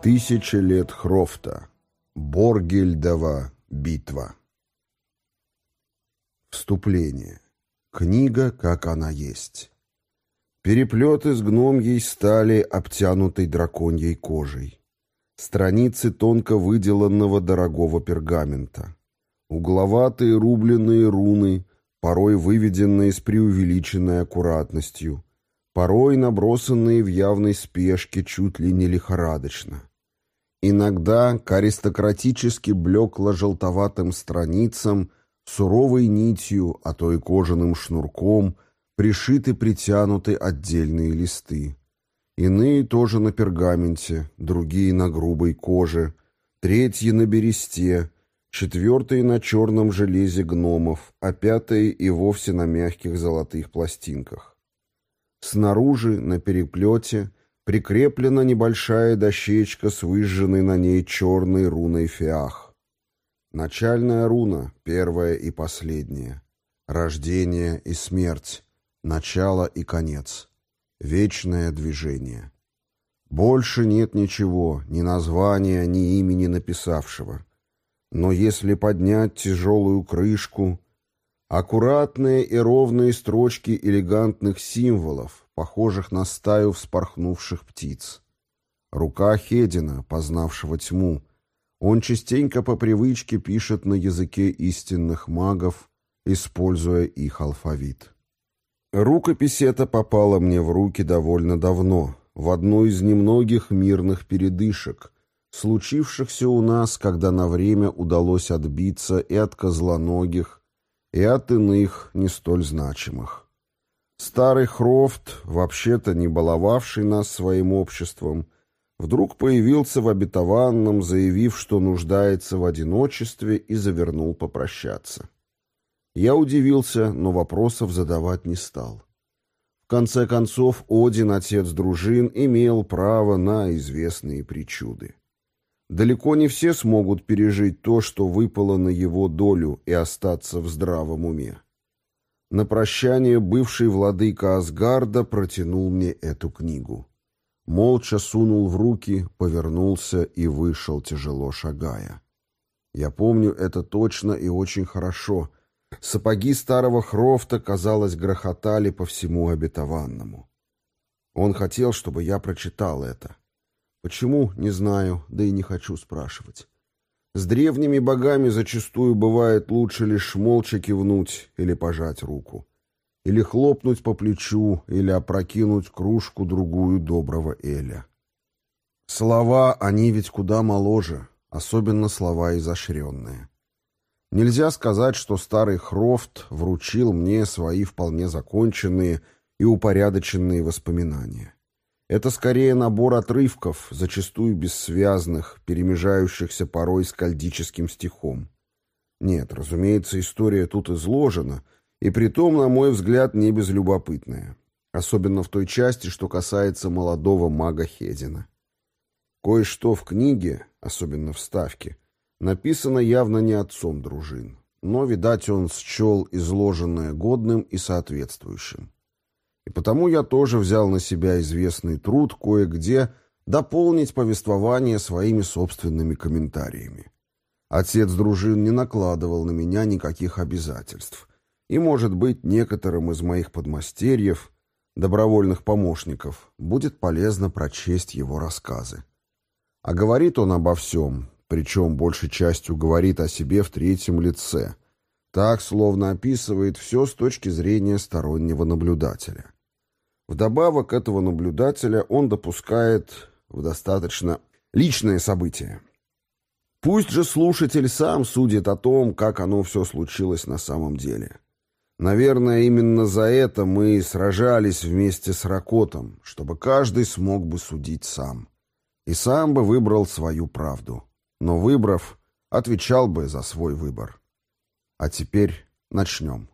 Тысяча лет Хрофта. Боргельдова битва. Вступление. Книга, как она есть. Переплет из гномьей стали, обтянутой драконьей кожей. Страницы тонко выделанного дорогого пергамента. Угловатые рубленые руны, порой выведенные с преувеличенной аккуратностью, порой набросанные в явной спешке чуть ли не лихорадочно. Иногда к аристократически блекло-желтоватым страницам суровой нитью, а то и кожаным шнурком, пришиты притянуты отдельные листы. Иные тоже на пергаменте, другие на грубой коже, третьи на бересте, четвертые на черном железе гномов, а пятые и вовсе на мягких золотых пластинках. Снаружи, на переплете, прикреплена небольшая дощечка с выжженной на ней черной руной фиах. Начальная руна, первая и последняя. Рождение и смерть, начало и конец. Вечное движение. Больше нет ничего, ни названия, ни имени написавшего. Но если поднять тяжелую крышку, аккуратные и ровные строчки элегантных символов, похожих на стаю вспорхнувших птиц. Рука Хедина, познавшего тьму. Он частенько по привычке пишет на языке истинных магов, используя их алфавит. Рукопись эта попала мне в руки довольно давно, в одну из немногих мирных передышек, случившихся у нас, когда на время удалось отбиться и от козлоногих, и от иных, не столь значимых. Старый Хрофт, вообще-то не баловавший нас своим обществом, вдруг появился в обетованном, заявив, что нуждается в одиночестве и завернул попрощаться. Я удивился, но вопросов задавать не стал. В конце концов, Один, отец дружин, имел право на известные причуды. Далеко не все смогут пережить то, что выпало на его долю, и остаться в здравом уме. На прощание бывший владыка Асгарда протянул мне эту книгу. Молча сунул в руки, повернулся и вышел, тяжело шагая. Я помню это точно и очень хорошо. Сапоги старого Хрофта, казалось, грохотали по всему обетованному. Он хотел, чтобы я прочитал это. Почему, не знаю, да и не хочу спрашивать. С древними богами зачастую бывает лучше лишь молча кивнуть или пожать руку. Или хлопнуть по плечу, или опрокинуть кружку другую доброго Эля. Слова, они ведь куда моложе, особенно слова изощренные. Нельзя сказать, что старый Хрофт вручил мне свои вполне законченные и упорядоченные воспоминания. Это скорее набор отрывков, зачастую бессвязных, перемежающихся порой с кальдическим стихом. Нет, разумеется, история тут изложена, и притом, на мой взгляд, не безлюбопытная. Особенно в той части, что касается молодого мага Хедина. Кое-что в книге, особенно в ставке, написано явно не отцом дружин, но, видать, он счел изложенное годным и соответствующим. И потому я тоже взял на себя известный труд кое-где дополнить повествование своими собственными комментариями. Отец дружин не накладывал на меня никаких обязательств. И, может быть, некоторым из моих подмастерьев, добровольных помощников, будет полезно прочесть его рассказы. А говорит он обо всем, причем большей частью говорит о себе в третьем лице, так, словно описывает все с точки зрения стороннего наблюдателя. Вдобавок этого наблюдателя он допускает в достаточно личные события. Пусть же слушатель сам судит о том, как оно все случилось на самом деле. Наверное, именно за это мы и сражались вместе с Ракотом, чтобы каждый смог бы судить сам. И сам бы выбрал свою правду. Но выбрав, отвечал бы за свой выбор. А теперь начнем.